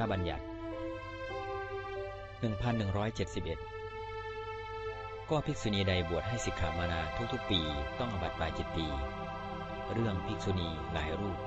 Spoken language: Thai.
ระบัญญัติ 1171 ก็ภิกษุณีใดบวชให้สิกขามานาทุกๆปี ต้องอบัติปาจิตตี เรื่องภิกษุณีหลายรูป